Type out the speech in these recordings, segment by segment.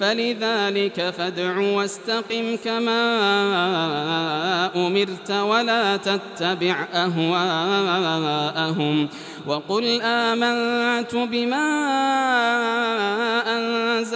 فلذلك فادع واستقم كما أمرت ولا تتبع أهواءهم وقل آمنت بما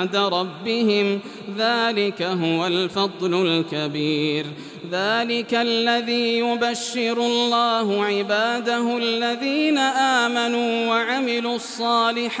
عند ربهم ذلك هو الفضل الكبير. ذلك الذي يبشر الله عباده الذين آمنوا وعملوا الصالحات.